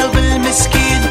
قلب المسكين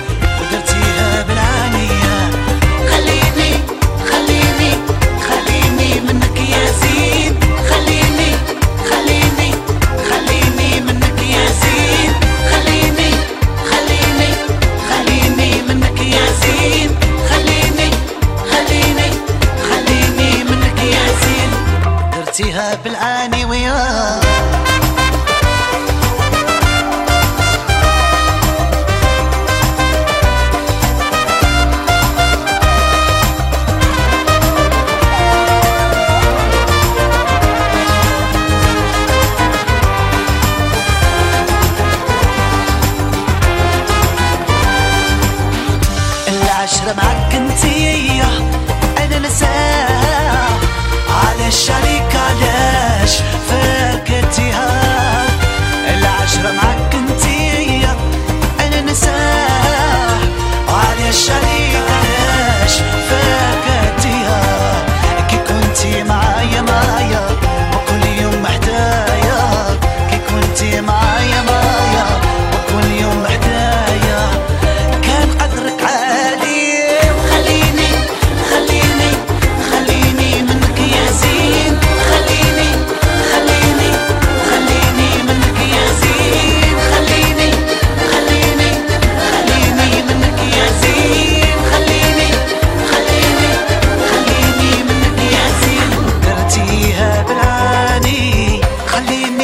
the matter.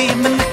dreaming